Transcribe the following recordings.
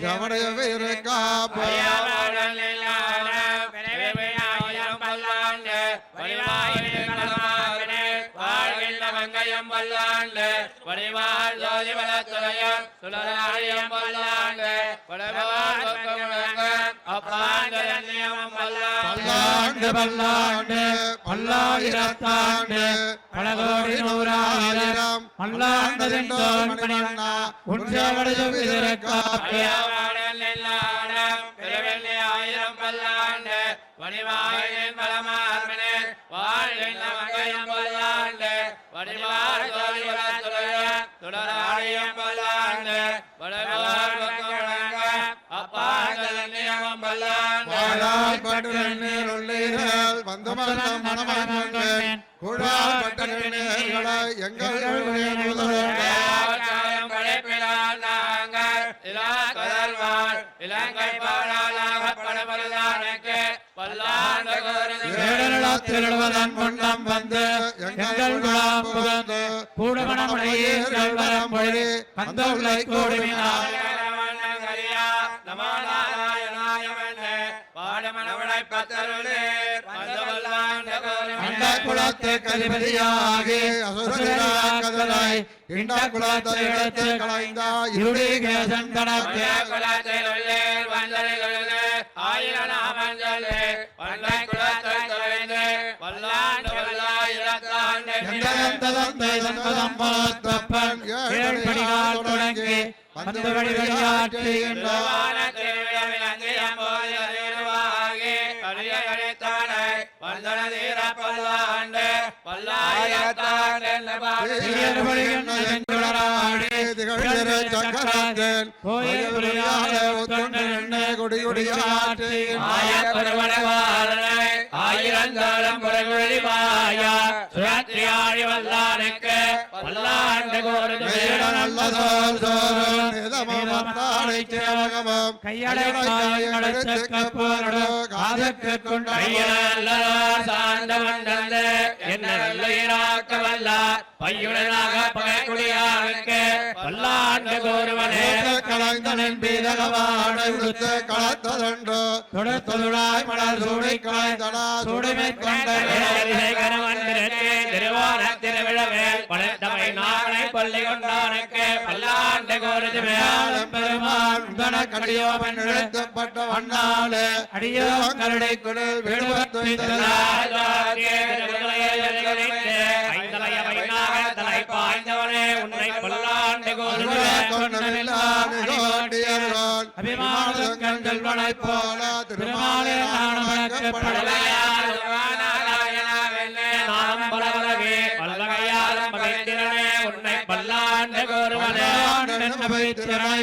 ஜவடைய வீரு காப்பு பல்லாண்டு வடிவாள் ஜோதி வளத்துறையம் சுடராழியம் அப்பாண்டயம் பல்லாண்டு பல்லாண்டு பல்லாயிரத்தாண்டு பல கோடி நூறாயிரம் பல்லாண்டு பல்லாண்டு வடிவாள் ஜோதி வளத்துறையம் சுடராழியம் பல்லாண்டு வடவாள் அப்பாண்டயம் பல்லாண்டு வாழால் பட்டு உள்ளீர்கள் வந்து மரணம் குழால் பட்ட நேர்களை எங்கள் காயம் இலங்கை பாடாளாக படபல்லானுக்கு பல்லாண்டு திருடுவதன் முன்னம் வந்து எங்கள் புகழ்ந்து வரம் மொழி குலத்து கதிபதியாகி அசுரராகதலை இண்ட குலத்தை எடுத்து களைந்த இருடி எந்த தந்தை தன்பதம் பார்த்தப்பன். ஏழ்படிகால் தொடங்கி വല്ലായത്താൻ வந்து வழிவழியாற்றுகின்றார் ஆயிரங்காலம் முறைமொழிவாயா சுயாத்திரியாழி வல்லானுக்கு பல்லாண்டு கோருது பையுடனாக பகைக்குடியானுக்கு பல்லாண்டு கோருவனே. கலைந்தனின் பீதகவாடை உடுத்து களத்ததன்று தொடுத்தொழுடாய் மலர் சூடி கலைந்தனா சூடிமை கொண்ட பெருமாள் கடியோமன் எழுத்தப்பட்ட வண்ணாலே அடியோ கருடை குழு விடுவத்துய்தலால் அபிமானங்கள் வளைப் போல திருமாலே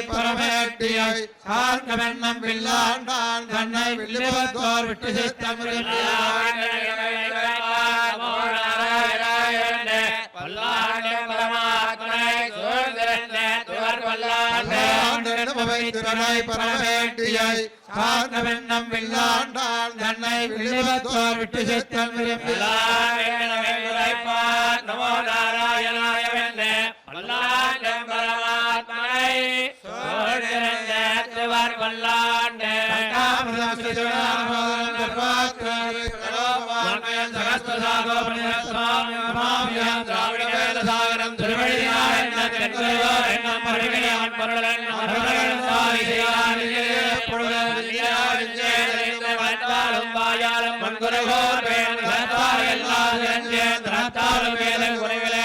பரமேட்டியை சார்ந்தவெண்ணம் வில்லாண்டான். தன்னை விட்டு திறனை பரமேட்டியை சார்ந்தவெண்ணம் வில்லாண்டான் தன்னை வில்லிபத்தோர் விட்டு செத்தம் விரும்பினார் நமோ நாராயணாய வெண்ணே பல்லாண்டம் பரமாத்மனை சோழர் பல்லாண்டு சகஸ்திரசாகோபனிரஸ்வாமி நமாமியாம் திராவிட பொருளன் மறுவினையான் சாரிசையாரிலே பொழுதும் விஞ்ஞானிச்சே வந்தாலும் வாயாலும் எல்லாம் திறத்தாலும் வேத குறைவிலே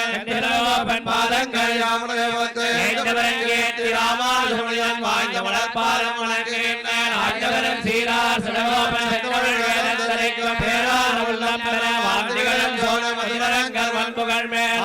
பாதங்கள் கேட்டு வாய்ந்த வளர்ப்பாலும் ஆண்டவரும் சீரார் பேரார் உள்ளம் பெற வார்த்தைகளும் சோழ மேல்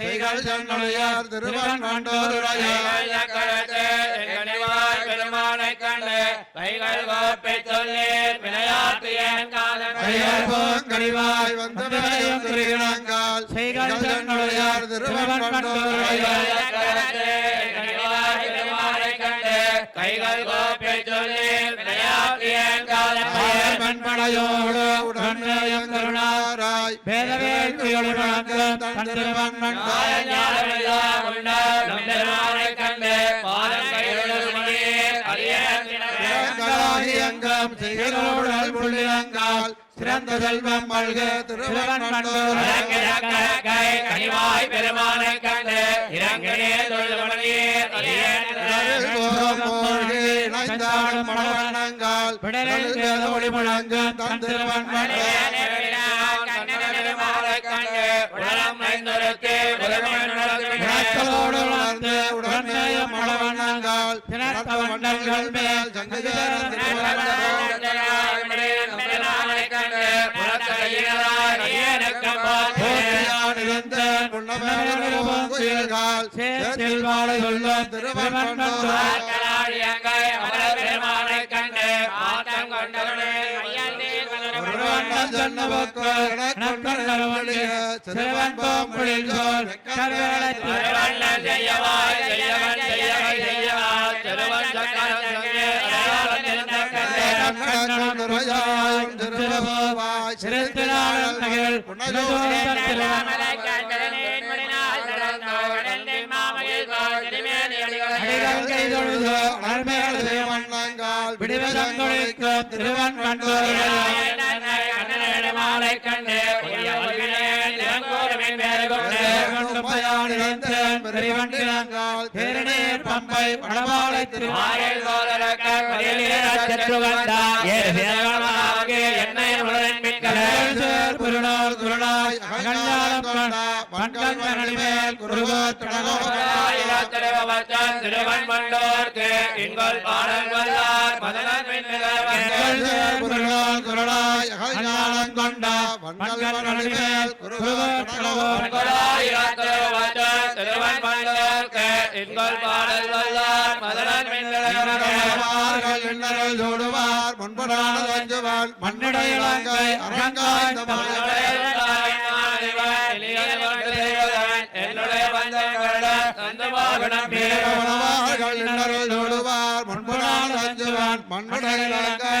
மிக்கவர்களையும் மெய்யார் உயிரிழையும் தக்கடதையும் தலையாகி தொக்கியும் பொருளையும் வாழ்விளையும் போதும் குருகையால் கோன் யாகனியாய் வேதாத்தியால் மைகள் போங்கழிவாய் வந்து மேயும் துருகினாங்கால் செய்கள் ஜன்னுடையார் திருவன் கண்டோருடையார் கைகள் கோப்பை சொல்லி மண்படையோடு உடனேயும் கருணாராய் வேதவேற்கையோடு வணங்கும் தன் திருவன் அங்கம் செய்களோடல் புள்ளியங்கால் சிறந்த செல்வம் மல்க திருவன் கண்டோர் கனிவாய் பெருமானை கண்டு இறங்கினே விடலில் வேத ஒளி முழங்கும் தன் திருவன் விளக்கலோடு உணர்ந்து உடனேயும் மணவண்ணங்கால் தினத்த வண்டல்கள் மேல் சங்கஜேர சேத்தில் வாழை திருவன் கண்டோர் ஒருவண்ணம் சொன்னவர்க்கு எனக்கொண்டு நலவழிய சிறுவன் பாம்புளில் சோர் கருவேலத்தில் கண்ணனுரையாயும் திருவாய் சிறுத்தினாலும் நகர் புனஜோதன் திருவன் தொழுது அனர்மேல் திருவண்ணங்கால் விடுவதங்கொழிக்கும் திருவன் கண்டோருடையார் மாலை கண்டு பம்பை என்னை குருநாள் குருநாய் மரணிமேல் குருகோர் திருவன் மண்டோர்க்கு இங்கொல் பாடல் வல்லார் மதனன் குருநாள் குருநாய் அகஞ்ஞானம் கொண்டா குருகோர் திருவன் மண்டோர்க்கு இங்கொல் பாடல் வல்லார் மதனன் மார்கள் ஜோடுவார் முன்புறான தஞ்சுவான் மண்ணிடை இலங்கை என்னுடைய முன்புறான தஞ்சுவான் மண்ணிடை இலங்கை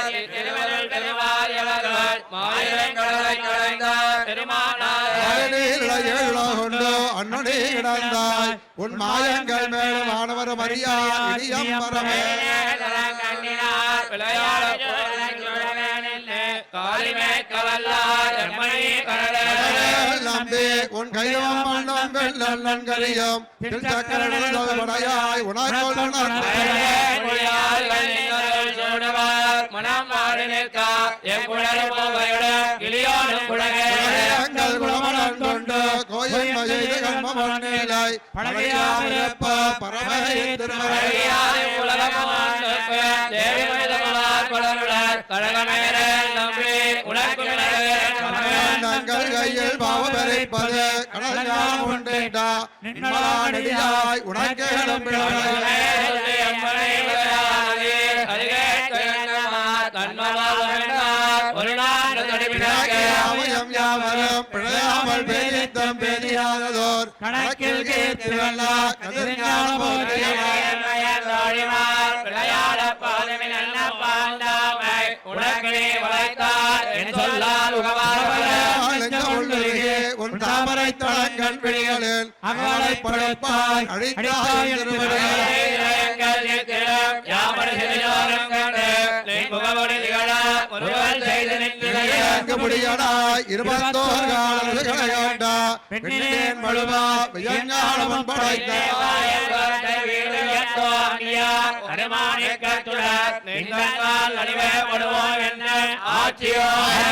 செய்யவாய் கிடந்தாய் உன் மாயங்கள் மேல மாணவர் அறியா இனியம் பரமே உன் கையம் வெள்ளம் மனம் மாறி நிற்க. என் குழல் போவையுடன் கிளியோடும் குழகே எங்கள் குலமணம் கொண்டு கோயில் மகிழ்ந்து கண்மமண்ணிலாய் பழகியாமிருப்ப பரம திருமலை. உலகம் கழகமேல நம்பி உனக்கு தங்கள் கையில் பாவம் எரிப்பது கடல் ஞானம் உண்டேண்டா நின்மலாடியாய் உனக்கே அவயம் யாவரும் பிழையாமல் பேரித்தம் பேரியாததோர் கணக்கில் கீர்த்திவல்லா கதிர்ஞான போற்றியவாய் உள்ளே உன் தாமரை தளங்கள் விழிகளில் அவளை படைப்பாய் அழித்தாய் திருவடிகளே இயங்க முடியடாய் இருபத்தோர் காலங்களையாண்டா பெண்ணேன் மழுவா வியஞ்ஞானவன் படைத்த ஆதியாகி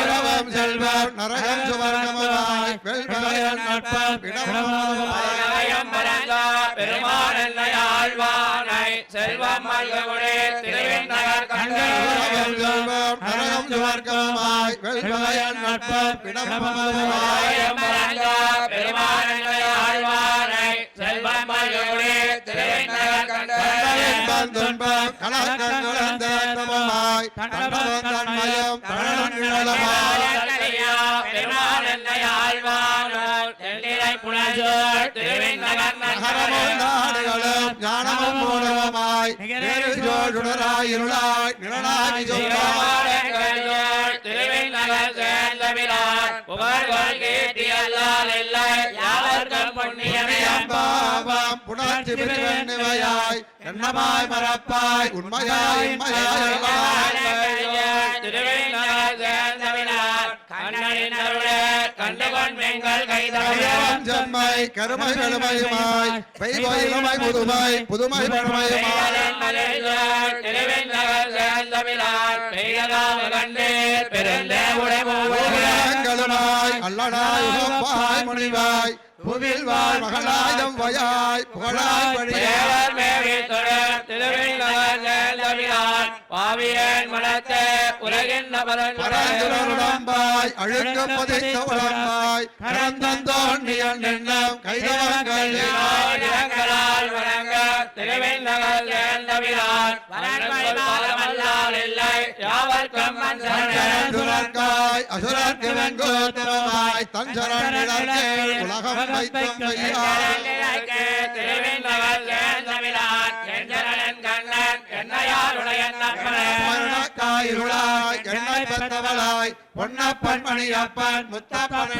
உறவம் செல்வம் நரகம் சுவர்ணமாய் வெல்பயன் நட்பம் இடமாய் செல்வம் நரகம் சுவர்ணமாய் வெல்பயன் நட்பம் இடமாய் ஞானமும் துன்பம் கலக்கங்களந்த தமமாய் நாடுகளும் ஞானமும் மூலமாய் நேரு ஜோடுடராய் இருளாய் நிழலாய் சொல்வாய் பாவம் புணர்ச்சி எண்ணமாய் மறப்பாய் உண்மையாய் உண்மையாய் செம்மை கருமை கருமையுமாய் பெய்வயிலுமை புதுமை புதுமை பெருமையுமாய் அல்லடாய் உகப்பாய் முனிவாய். புவில் வாழ் மகளாயம் வயாய் புகழாய் வழியாய் பரந்துரருடம்பாய் அழுக்க பதித்த உடம்பாய் கரந்தந்தோண்டியன் எண்ணம் கைதவங்கள் சுரக்காய் அசுரர்க்கு வெங்கோத்தரமாய் தன் சரணிடர்க்கே உலகம் வைத்தம் வையாய் மரணக்காய் இருளாய் எண்ணெய் பெற்றவளாய் பொன்னப்பன் மணியப்பன் முத்தப்பன்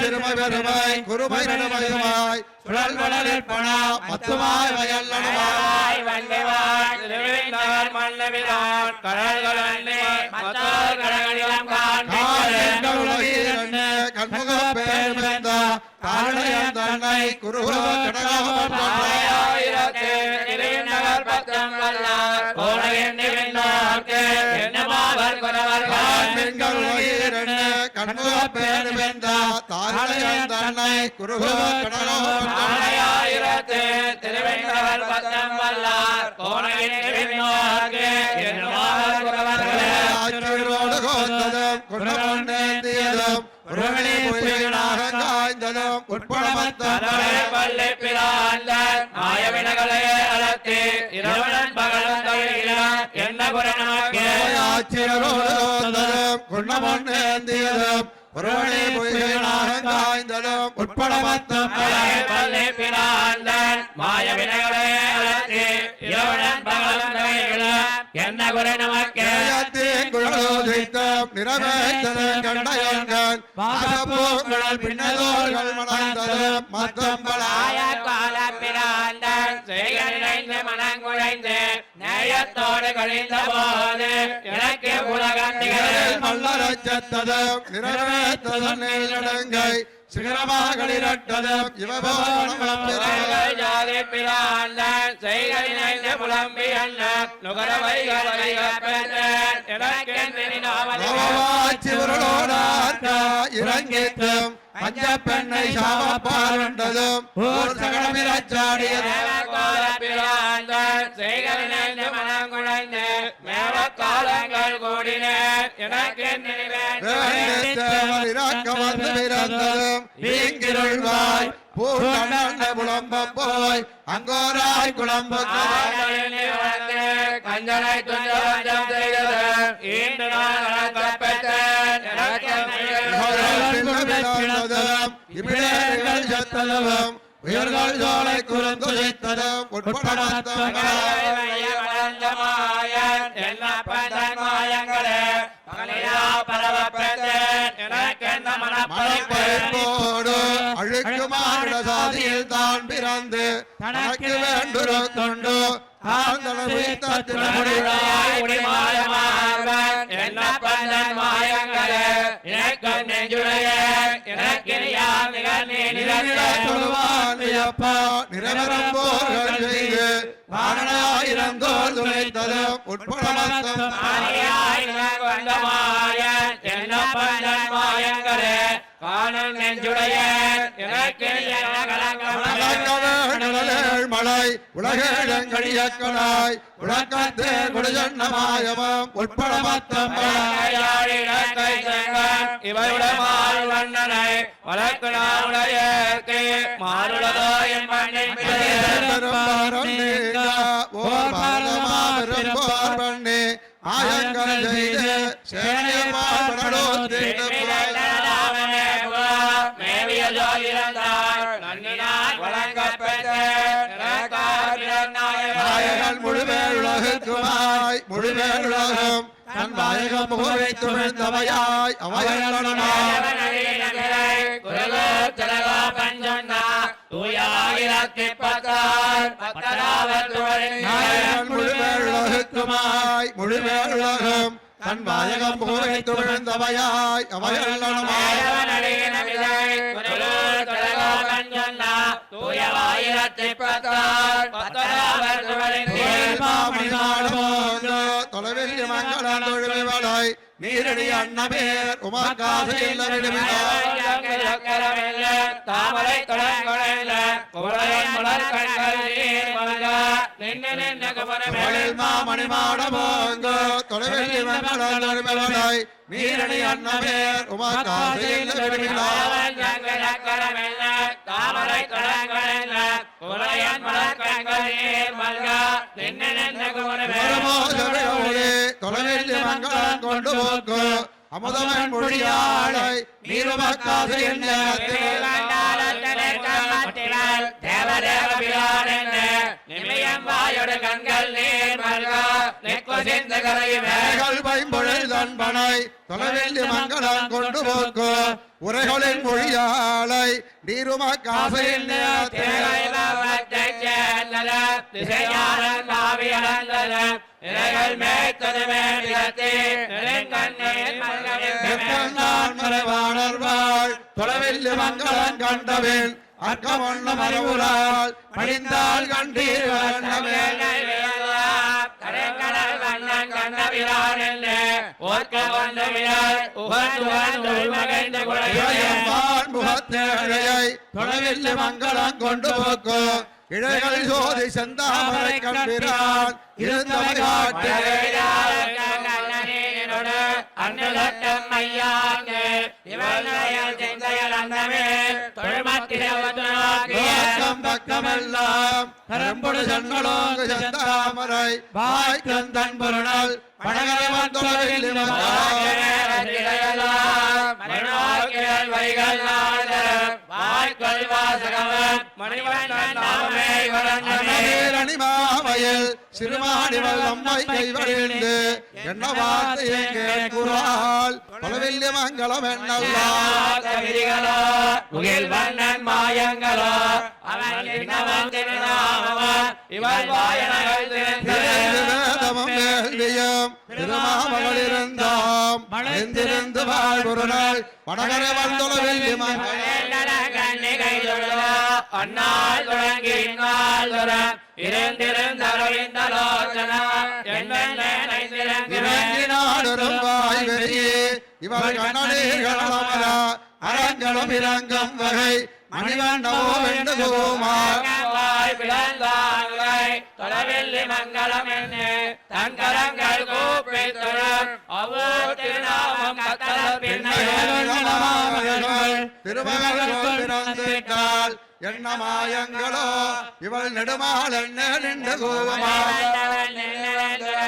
சிறுமை பெருமை குருமை பெருமையுமாய் சுழல் வளரில் பணா மத்துமாய் வயல் நடுவாய் காலங்கள் உலகீரண்ண கண்முக பேர்ந்த காரணையன் தன்னை உலகீரண்ண கண்முக பேர்ந்த தாரணையன் தன்னை குருவ ஆற்றோடு கோத்ததும் குணமொன்றேந்தியதும் உட்படமத்தம் மாய வினைகளே அலத்தி இரவுடன் பகலும் தகைகளும் என்ன குறை நமக்கு குழலோதித்தம் நிறவேத்தலும் கண்டயங்கள் வாசப்பூங்குழல் பின்னதோர்கள் மணந்ததும் மத்தம் ஆய பலாய பிராந்தன் செய்க நினைந்து மனங்குழைந்து நேயத்தோடு கழிந்த போது எனக்கு உலகம் திகழும். மல்லரச்சத்ததும் நிறவேத்ததும் நீலடங்கை புலம்பி அண்ணன் நுகர வைக இறங்கித்தும் பஞ்ச பெண்ணை சாவப்பாருண்டதும் ஊர் சகடமிரச்சாடியது வேண்டத்தேவர் இறக்க வந்து பிறந்ததும். வீங்கிருள்வாய் பூண்டண்ண புலம்ப போய் அங்கோராய் குழம்பு கஞ்சனை துஞ்சம் செய்தது செத்ததும் உயர்கள் ஜோலை குறுந்துதைத்ததும் உட்படத்தம் மனப்பறிப்போடு அழுக்குமானிட சாதியில் தான் பிறந்து தனக்கு வேண்டுரு கொண்டு ஆந்தன வீத்தத்தின அப்பா நிரவரம்போர்கள் செய்து வாரணாயிரங்கோல் துளைத்ததும் உட்பட மொத்தம் காணல் நெஞ்சுடைய எனக்கு என்ன கலங்கம் நிழலேள் மலை உலகேழங்கடியக்களாய் உலகத்தே குடிஜன்னமாயவம் உட்பட இவருடைய வண்ணனை வழக்கு நாளுடைய மாறுளதோ என் மண்ணின் ஓர் பண்ணி ஆயங்கள் செய்து மேவிய முழுவேழுலகுக்குமாய் முழுவேழுலகம் தன் வாயகம் புகழை துணிந்தவையாய் முழுவேழுலகுக்குமாய் முழுவேழுலகம் தன் வாயகம் புகழை துணிந்தவையாய் தொலைவில் நீரடி தாமரை மலர் குமரமே மாமணி மாடமோங்கு தொலைவில் நீரடி உமாகாசையில் தாமரை தொடங்கல குவளையன் மலர் கண்கள் நீர் மல்க. நின்று நின்று குமரமே தொலைவில் மங்களம் கொண்டு போக்கு. அமுதமன் மொழியாளை நீருமக்காசையில் கண்கள் நீர் மல்க. நெக்கு சிந்து கரையுமே மேகல் பைம்பொழில் தன்பனை தொலைவில் மங்களம் கொண்டு போக்கு. உரைகளின் மொழியாளை நீருமக்காசையில் நான் மறைவாணர்வாள் தொலைவில் மங்களம் கண்டவேன். பணிந்தால் கண்டீர் வண்ணமே இளையம்மான் முகத்தேழையை தொலைவில் மங்களம் கொண்டு போக்கு. இழைகள் சோதி செந்தாமரை கண்டிரான். இருந்தவை காட்டு நோக்கம் பக்கமெல்லாம் கரம்பொடு சென்னலோங்கு செந்தாமரை. வாய்க்கன் தன் பொருணல் படகரவன் தொலைவில் கனிமாவையில் சிறுமாடிவள் நம்மை கைவழிந்து. என்ன வார்த்தையை கேட்குறாள்? அவன் என்னவன் திருநாமவன் இவள் வாயனகள் திரைந்து திறந்த வேதமும் வேள்வியும் திருமாமகள் இருந்தாம் மறைந்திருந்து வாழ்வொரு நாள் வடகர வந்தொலவில் அந்நாள் தொடங்கி இந்நாள் தரம் இருந்திருந்தரவிந்தலோச்சனா இறங்கினாடும் வாய் வெறியே இவள் கண்ணீர்களமர அரங்களும் இறங்கும் வகை மணிவண்ணவோ வெண்டுகுமார் தொலைவெள்ளி மங்களம் என்ன. தங்கரங்கள் கூப்பி திருநாமம் கத்தல திருமகள் பிறந்திட்டாள் என்ன மாயங்களோ இவள் நெடுமாள் என்ன நின்று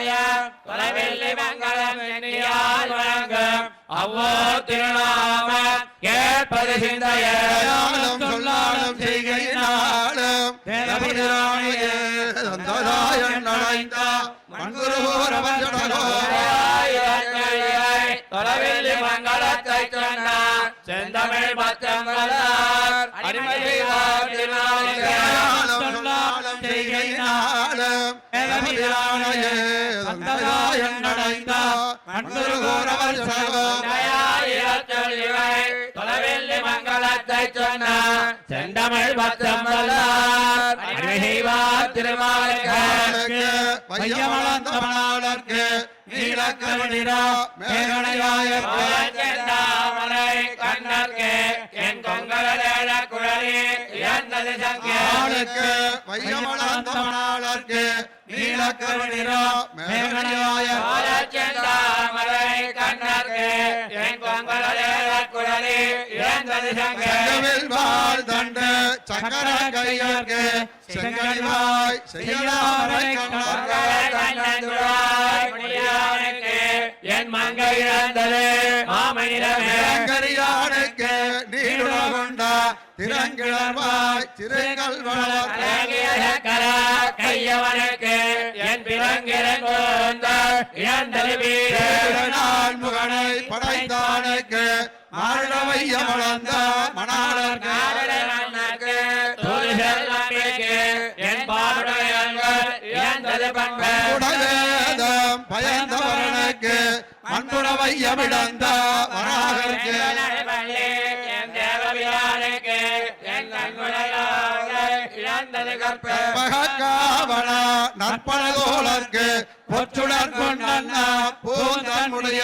கோவமார் தொலைவெள்ளி மங்களம் எண்ணியால் வழங்கும் அவ்வோ திருநாம கேட்பது சொல்லாலும் செய்கையினாலும். தொலைவெள்ளி மங்களத்தை சொன்னார். செந்தமிழ் பச்சங்களார் அடிமதி தயாலும் சொல்லாலும் செய்கையினாலும் தேவபிராணியே தொலைவெள்ளி மங்களத்தை சொன்னார் செந்தமிழ் பச்சங்களார் அடிமதிவார் திருமாலுக்கு. வையமளந்தவனாளர்க்கு நீலக்கருணிரா மேகனையாயர்க்கு. கண்ணர்க்கு என் கொங்கலேழ குழலி இறந்தது சங்கே. ஆளுக்கு வையமளந்தவனாளர்க்கு நீலக்கருணிரா மேகனையாயர்க்கு. தாமரை கண்ணர்க்கு என் கொங்கலேழ குழலி இறந்தது சங்கே செங்கவில் வாழ் தண்டு சக்கர கையர்க்கு செங்கனிவாய் செய்யலாமரை என் மங்கை இழந்தது மாமனிதமே கரியானுக்கு நீடுல கொண்டா திறங்கிழவாய் வளர்க்க கையவனுக்கு என் பிறங்கிறன் இழந்தது வீர நாள் முகனை படைத்தானுக்கு மாறுட வையமளந்த மணாளர்க்கு என் இழந்தது பண்பு குடவேதம் பயந்தவரனுக்கு மண்புட வையமிழந்த வராகருக்கு. பகக்காவன நற்பனதோளர்க்கு பொற்றுடன் கொண்ட பூந்தன்முடைய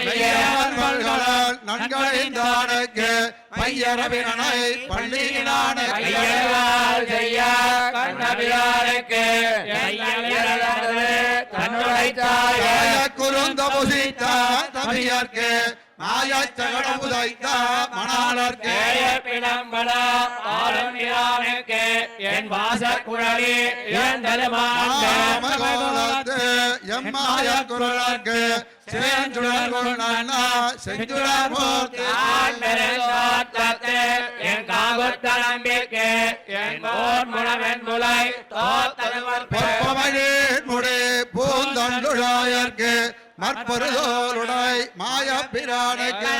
கையவர்களால் நன்களைந்தானுக்கு பையரவினனை பள்ளியினான குருந்த புசித்த மணாளர்க்கு என் வாசக்குழலி இழந்தது மாண்ட மாமகோலத்து எம்மாய குரலர்க்கு சேஞ்சுடர் கொண்ட செஞ்சுடர் மூர்த்தி பொற்பமழீர் முடி பூந்தண்டுழாயர்க்கு. மற்பொருதோருடை மாயப்பிரானுக்கு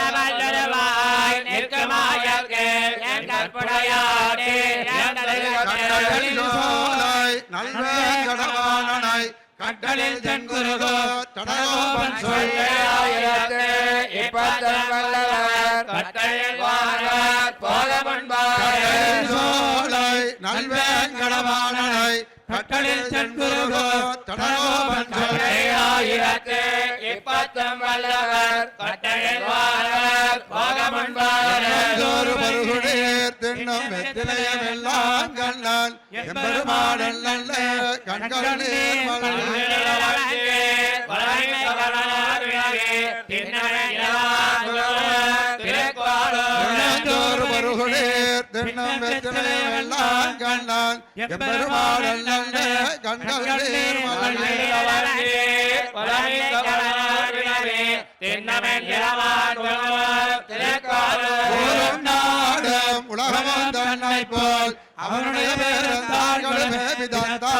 கட்டளில் சோலை நல்வேங்கடவானனை கட்டளில் தென்குருகோ தடகோபன் சொல்ல சோலை நல்வேங்கடவானனை கட்டளில் தென்குருகோ தடகோபன் சொல்ல எந்தோரு பருகுடீர் தின்னும் வெத்திலையமெல்லாம் கண்ணான் எம்பெருமாடன் நல்ல கண்கள் நீர் எந்தோரு பருகுடீர் தின்னும் வெத்திலையமெல்லாம் கண்ணான் எம்பெருமாடன் நல்ல கண்கள் நீர் கூறும் உலகமும் தன்னை போல் அவனுடைய பேரந்தார்களுமே விதந்தா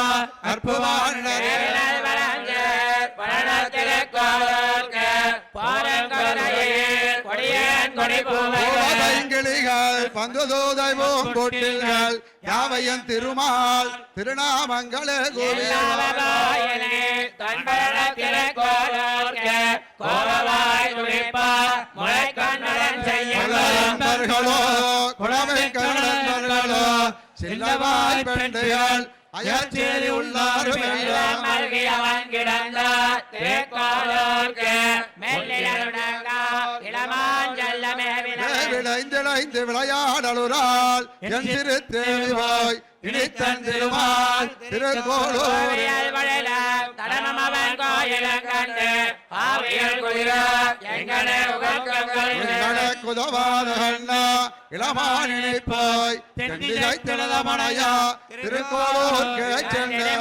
பந்துதூதைவும் கொட்டில்கள் யாவையும் திருமால் திருநாமங்களே கோவில் குழமை நண்பர்களோ சில்லவாய் பெண்கள் அயற்சேரி உள்ளாரும் எல்லாம் மல்கியவன் விளைந்திளைந்து விளையாடலுரால் என் திரு தேவாய் இனித்தன் திருமால் திருக்கோளூர் தடமம் அவன் கோயிலம் கண்டு ஆவியல் குளிர எங்கனே உகக்கங்கள். குதவாத தென்னிலை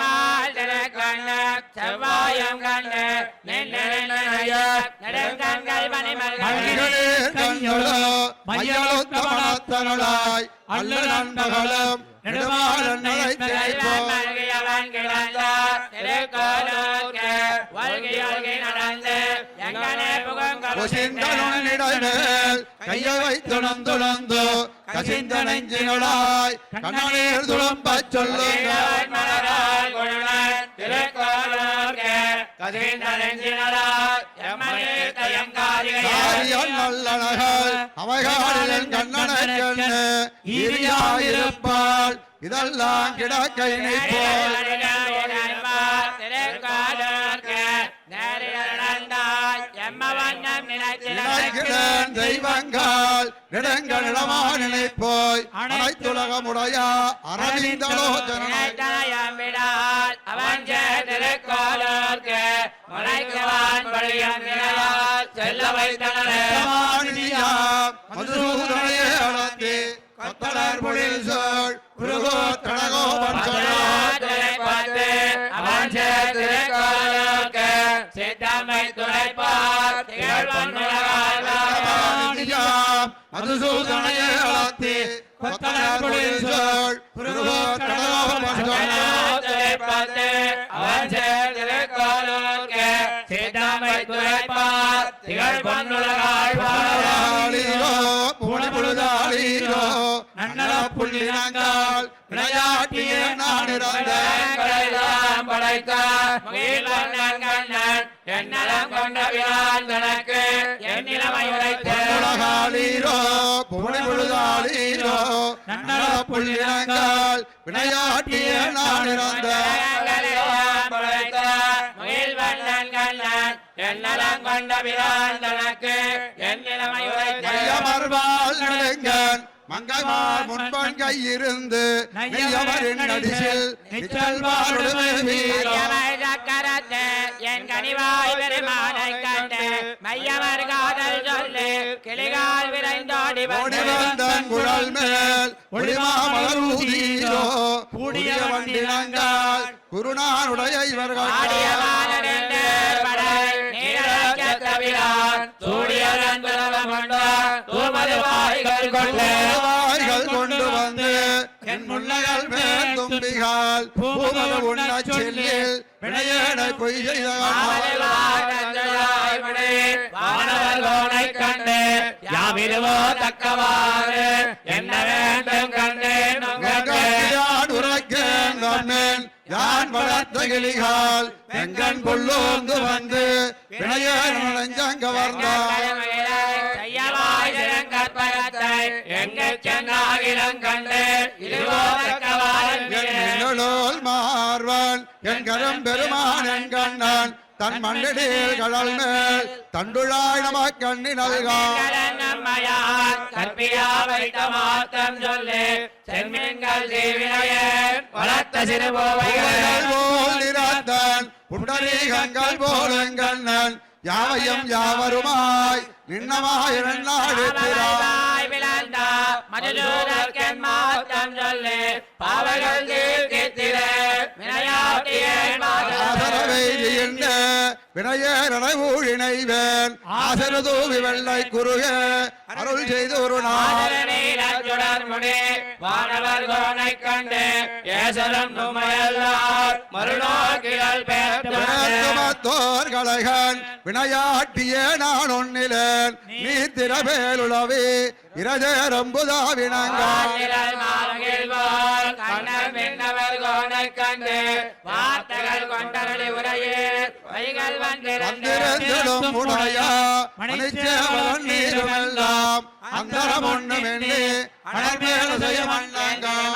செவ்வாயம் கண்டு நலை திரைப்போம் மல்கியவன் கிடந்த திருக்கோலோர்க்கு வல்கி வல்கி நடந்து எங்கனே கொசிந்தனிடைமேல் கையை கசிந்த துளம்பச் சொல்லுங்கள். மலரால் குழலன் திருக்கோலோர்க்கு கசிந்த நெஞ்சினரால் எம்மனே தயங்காரிகள் காரியல் நல்லழகள் அவைகாலில் கண்ணனைக் கண்ணு ஈரியாயிருப்பாள் இதெல்லாம் கிடக்கை அவன் நினைக்கிறேன் தெய்வங்கள் நெடுங்களிடமா செல்ல வைத்தனரே. மாநிலியா கொத்தலர் பொழில் சோழ் குருகோ தடகோ அதனை பார்த்து அவன் சேர்த்திருக்கோலோர்க்கு சித்தம்மை துணைப்பார் திகழ்வன் உலகாழ்வார். மதுசூதனையே அளந்து கொத்தலர் பொழில் சோழ் குருகோ தடகோ அதனை பார்த்து அவன் சேர்த்திருக்கோலோர்க்கு சித்தம்மை துணைப்பார் திகழ்வன் உலகாழ்வார். நன்னல புள்ளினங்கால் விளையாட்டிய நான் இறந்த எல்லாம் படைத்த என்னலம் கொண்ட விரான் தனக்கு என் நிலைமை உரைத்த உலகாளீரோ பூனை நன்னல நான் கண்ணன் என்னலம் கொண்ட தனக்கு உரைத்த நடுங்கன். மங்கைமார் முன்பன் கையிருந்து நெய்யவரின் நடிசில் நிச்சல் வாழுமே வீரோ மையவர் சக்கரத்து என் கனிவாய் பெருமானை கண்டு மையவர் காதல் சொல்லு. கிளிகால் விரைந்தோடி வந்தன் குழல் மேல் கூடிய வண்டினங்கால் குருநானுடைய இவர்கள் படை தவிரான் வாய்கள் கொண்டு வந்து என் முன்னகள் மேல் தும்பிகால் பூமல உண்ணச் செல்லில் வினையேனை பொய் செய்த வானவர்கோனை கண்டு யாமிருவோ தக்கவாறு என்ன வேண்டும் கண்டேன் உரைக்கேன் கண்ணேன் யான் வளர்த்த கிளிகால் எங்கன் கொள்ளோந்து வந்து வினையேன் நெஞ்சங்க வந்தார் என்னோல் மார்வன் என் கரம் பெருமான் என் கண்ணன். தன் மண்ணில் கடல் மேல் தண்டுழாய் நம கண்ணி நல்கான் வளர்த்த பூவைகள் சிறுபோவைகள் புண்டரீகங்கள் போல் என் கண்ணன். யாவையும் யாவருமாய் நின்னமாய் நாடு மதுசூதற்கென் மாத்தம் சொல்லு பாவங்கள் தீர்த்தித்திரே வினையாட்டியே மாதவ ஆதரவை என்ன வினையேறனை ஊழினைவேன் ஆசரு தூவி வெள்ளை குறுக அருள் செய்து ஒரு நாள் நீலச்சுடர்முடி வானவர் கோனை கண்டு ஏசரம் நுமையல்லார் மறுநோக்கிகள் வேண்டுமத்தோர் கலைகன் வினையாட்டியே நான் ஒன்னிலேன் நீ திரவேலுளவி இரஜேரம்புதா வினங்கான். கண்ணர் மின்னவர் கண்டு வார்த்தைகள் கொண்டரடி உரையே. வைகள் வந்திருந்திடும் உடையா. மணிச்சேவலன் நீருமெல்லாம் அந்தரம் ஒண்ணும் எண்ணி அனர்மேல செய்ய மன்னங்கான்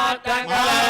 மாதங்களாய்ந்து கொண்டு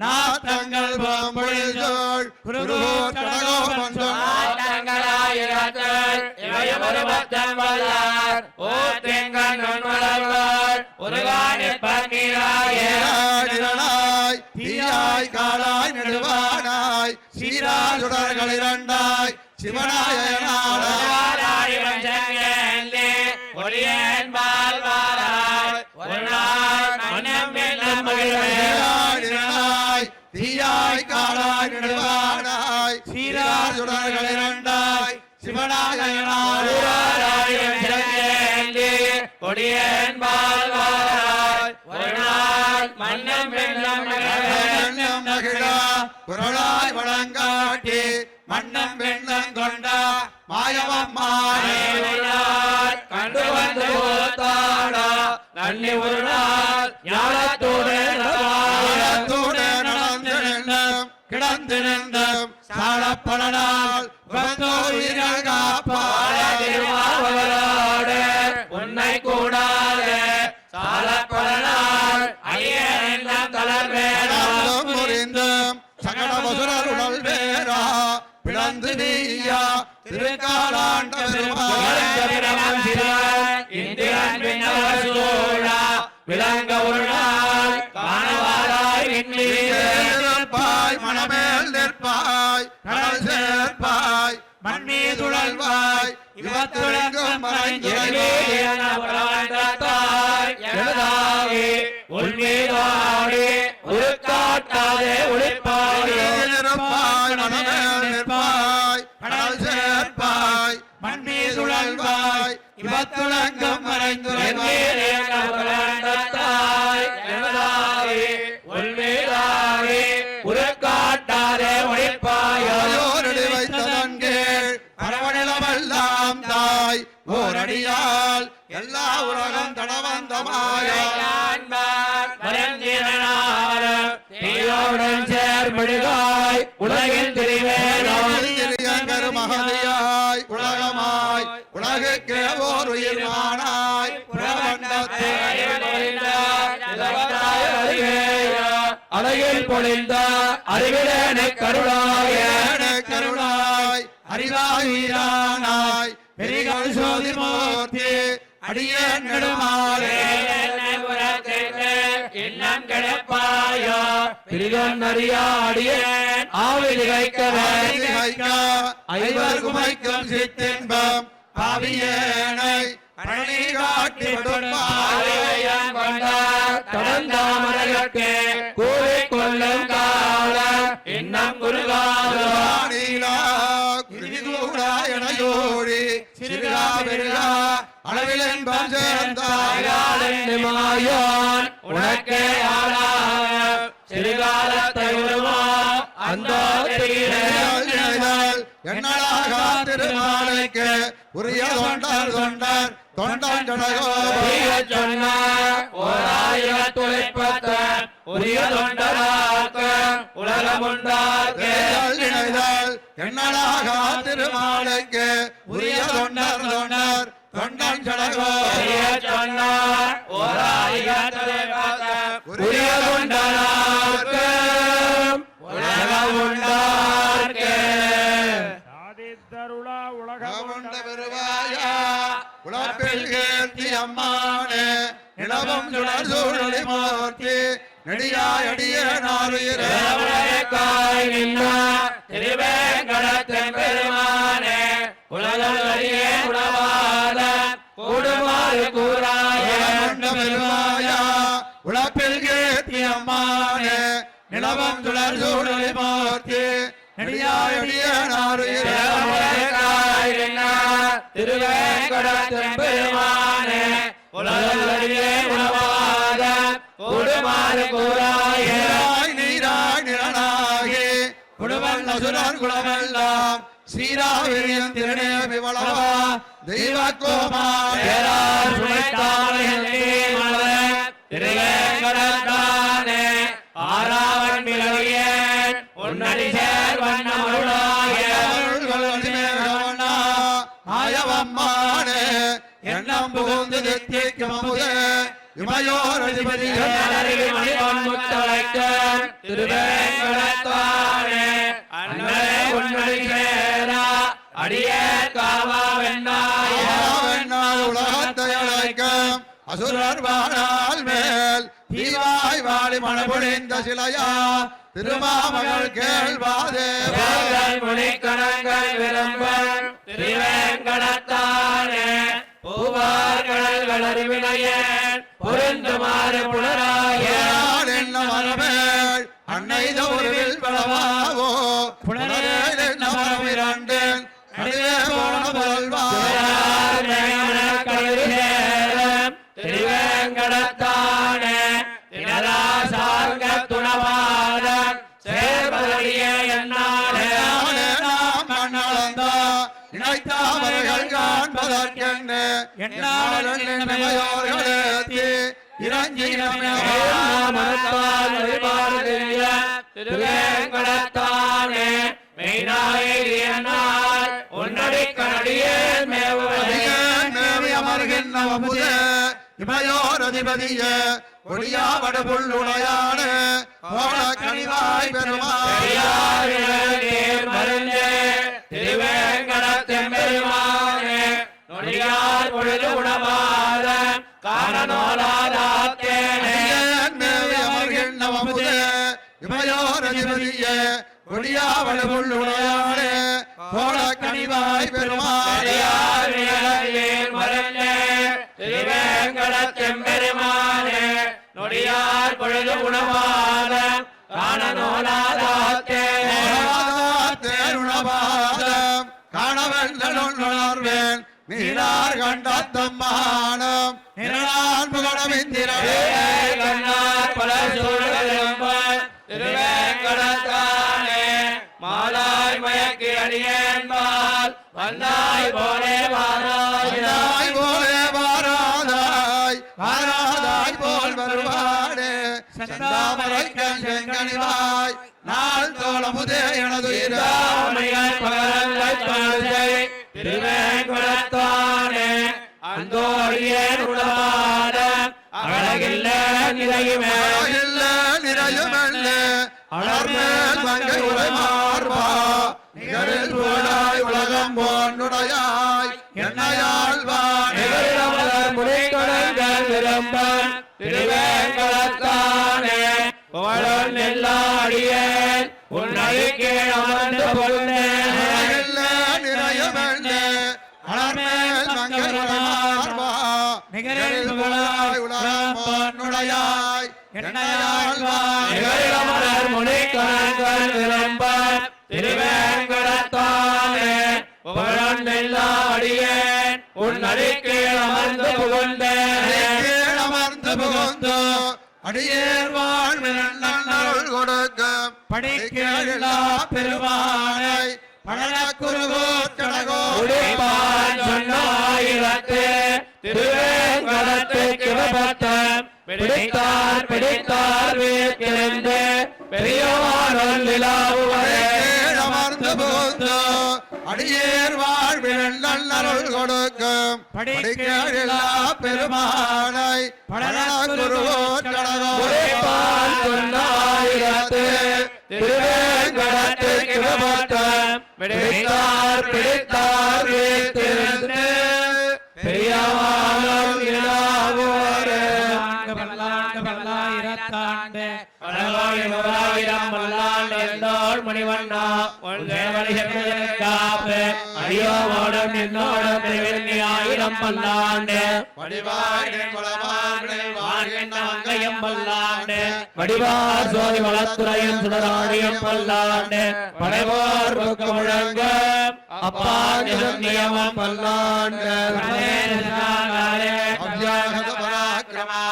குருகோட்டணகோபன் நாத்தங்களாய்ந்து கொண்டு மதுசூதபிரானடிமேல் நாத்தங்கள் பம்பொழில் சோழ் குருகோட்டணகோபன் ஏழாய் தீயாய் காலாய் நெடுவானாய் சீராசுடர்கள் இரண்டாய் சிவனாயனாய் ஏழாய் தீயாய் காலாய் நெடுவானாய். சீராசுடர்கள் இரண்டாய். சிவனாயனாய் கொடியன் பால்வாராய். ஒரு நாள் மன்னம் குரலாய் வழங்காட்டி. மன்னம் வெண்ணம் கொண்ட மாயவம்மானே கண்டு வந்து போத்தாடா நன்னி ஒரு நாள் ஞானத்தோடு நடந்து நின்றும் கிடந்து நின்றும் சாலப்படனால் உயிர்கள் பிளந்து நீயா திருக்காலாண்ட இந்திரன் பின்னவர் சூழா விளங்க ஒரு நாள் காணவாராய் நிற்பாய் மணமேல் நிற்பாய் கடல் சேர்ப்பாய் மண்மீதுழல்வாய் இவத்துழங்கும் நிற்பாய் கடல் சேர்ப்பாய் மண்மீதுழல்வாய் இவத்துழங்கும் மறைந்துரைவாய் ஆயோரடி வைத்த தன்கீழ் பரவநிலமெல்லாம் தாய் ஓரடியால் எல்லா உலகம் தடவந்தமாய. சேர்மிடுகாய் உலகில் திரிவேனோ மகதியாய் உலகமாய் உலகுக்கே ஓர் உயிர்மானாய் அழகில் பொழிந்த அறிவிடனை கருளாய. ஏழு கருணாய் அறிவாயிரானாய் பெரிகள் சோதிமூர்த்தி அடியேன் நெடுமாறே இன்னம் கிடப்பாயோ. ஐதிகைக்க ஐவர் குமைக்கும் சித்தின்பம். பாவியேனை பழனி காட்டி விடுப்பாயே தொடர்ந்தாமரகே கூறிக் கொள்ளும் கால இன்னம் குருகாலோ நீலா குருவிதூடா எனையோடி சிறுகா பெருகா அளவில் என்பம் சேர்ந்தாய் மாயான் உனக்கே ஆளாக. சிறுகாலத்தை உருவா திருமாலைக்கு உரிய தொண்டர் தொண்டர் தொண்டன் ஜனகோ ஓர் ஆயிரம் துளைப்பத்த உரிய தொண்டராக்க உலகமுண்டாக்க இணைதல் எண்ணலாக திருமாலைக்கு உரிய தொண்டர் தொண்டர் தொண்டன் ஜனகோ சொன்ன ஓர் ஆயிரம் துளைப்பத்த உரிய தொண்டராக்க உலகமுண்டாக்க சாதித்தருளா உலகம் உண்ட பெருவாயா அம்மானே. நிலவும் சுடர் சூழலி திருவேங்கடத்தின் பெருமானே. உலகம் நிலவும் சுடர் சூழலி மூர்த்தி நெடியாய் அடிய நாருயிரே தேவனுக்காய் நின்றார் திருவேங்கடத்தின் பெருமானே உலகம் அறிய உணவாத கூடுமாறு கூறாய நீராய் குலமெல்லாம் ஸ்ரீராவிரியம் திருநே விவளவா திருவேங்கடத்தானே ஆறாவன் விலகியன் உன்னடி சேர் வண்ணமருளாய மாயவம்மானே எண்ணம் புகுந்து தித்திக்கும் அமுதே. இமையோர் அதிபதியே. அருகில் மணிவன் முத்தழைக்கன் திருவேங்கடத்தானே. அண்ணே உன்னடி சேரா அடியே காவா வெண்ணாய உலகத்தை அழைக்கும் அசுரர் வாழால் மேல் தீவாய் வாழி மணபொழிந்த சிலையா? திருமாமகள் கேள்வாதே. வேங்கள் முனிக்கணங்கள் விரும்பன் திருவேங்கடத்தானே. பூவார் கடல்கள் அறிவினையன் பொருந்துமாறு புலராய. என்ன திருவேங்கடத்தானே மெய்நாயகியனால் உன்னடி கனடியே மேவுவதே. மேவி அமர்கின்ற அமுதே இமையோர் அதிபதியே ஒளியாவடு புள்ளுடையானே கனிவாய் பெருமாள். பெருமானே நொடியார் பொழுது உணவாத அதிபதியே ஒளியாவடு புள்ளுடையானே கோல கனிவாய் பெருமானே நொடியார் பொழுது உணவாத காண நோலாதாத்தேனே தேருணபாதம் காணவெல்லுணர்வேன் நீரார் கண்டத்தம்மானம் நிரணான் புகழமிந்திரவே கண்ணார் பல சூழலும் திருவேங்கடத்தானே. மாலாய் மயக்கி அடியேன்பால் வந்தாய் போலே வாராய் போலே வாராதாய். வாராதாய் போல் வருவாடே செந்தாமரைக்கண் செங்கனிவாய் நாள் தோளமுதே எனதுயிரா. ராமையாய் பகரங்கள் பாதை திருவேங்கடத்தானே அந்தோ அடியேன் உடவாத அழகில்ல நிலையுமே இல்ல நிறையுமல்ல. அலர்மேல் மங்கை உரை மார்பா. நிகரில் உலகம் போன்னுடையாய் விரும்பன் புகழன் கீழ் அமர்ந்து இல்ல நிறையுமல்ல. அலர்மேல் நிகரில் போடாய் உலகம் போன்னுடையாய் என்னையாழ்வானே நிகழ்வதர் முடிக்கடங்கள் விரும்பன் திருவேங்கடத்தானே புகழன் நெல்லாடியேன் உன்னை கீழ் அமர்ந்து புகுந்தேன் கீழ் அமர்ந்து புகுந்து அடியேர் வாழ்வில் நன்னருள் கொடுக்க படிக்கலா பெருமானை பிடித்தார் பிடித்தார் வீட்டிலிருந்து பெரியோர் நிலாவுவரே அமர்ந்து புகுந்து அடியேர் வாழ்வில் நன்னருள் கொடுக்க படிக்கலா பெருமானை பழகுருகோர் கடகோ திருவேங்கடத்துக்கு விமோத்தம் பிடித்தார் பிடித்தார் வீட்டிருந்து பெரியவாளும் இலாவோரே. பல்லாயிரத்தாண்டு பல்லாயிரம் பல்லாண்டு எந்தோர் மணிவண்ணா உன் தேவனை அடியோமோடும் நின்னோடும் திருவெண்ணி ஆயிரம் பல்லாண்டு. மங்கையம் பல்லாண்டு. வடிவார் சோதி வளத்துறையும் சுடராடியும் பல்லாண்டு. படைவோர் முழங்க அப்பா நியமம் பல்லாண்டு. அவ்யாகத பராக்கிரமா.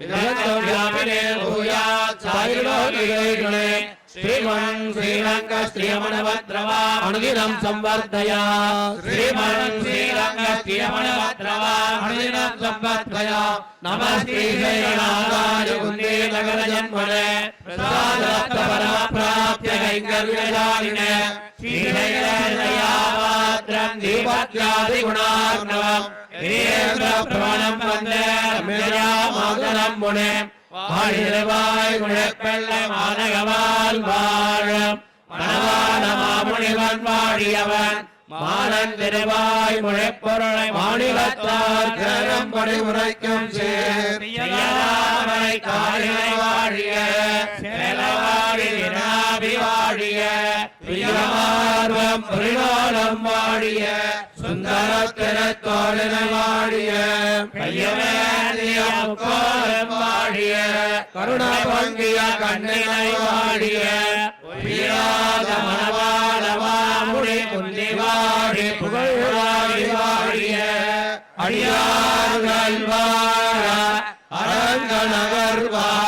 विधत्तव्यापिने भूयात् सायुलोकिगणे श्रीमन् श्रीरङ्ग श्रियमणवद्रवा अनुदिनं संवर्धय श्रीमन् श्रीरङ्ग श्रियमणवद्रवा अनुदिनं संवर्धय नमः श्रीशैलनाथाय कुन्दे नगरजन्मने प्रसादत्तपराप्रा அனுதினம் சம்வர்தயா தீபத்யாதி குணார்ணவம். வீரேந்திர முனே வாழிவாய் மாநகவால் வாழும். வாழியவன் மாறன் திருவாய் முழைப்பொருளை மாநிலத்தார் கரம் உரைக்கும் காலினை வாழிய வாழிய பிரியமார்வம் புரிவாளம் வாழிய சுந்தர திறத்தோழனை வாழிய கையமேந்தியம் கோலம் வாழிய கருணா பங்கிய கண்ணினை வாழிய உயிராத மணவாளவாமுடி முந்தி வாழி புகழாடி வாழிய அடியார்கள் வாழ அரங்கநகர் வாழ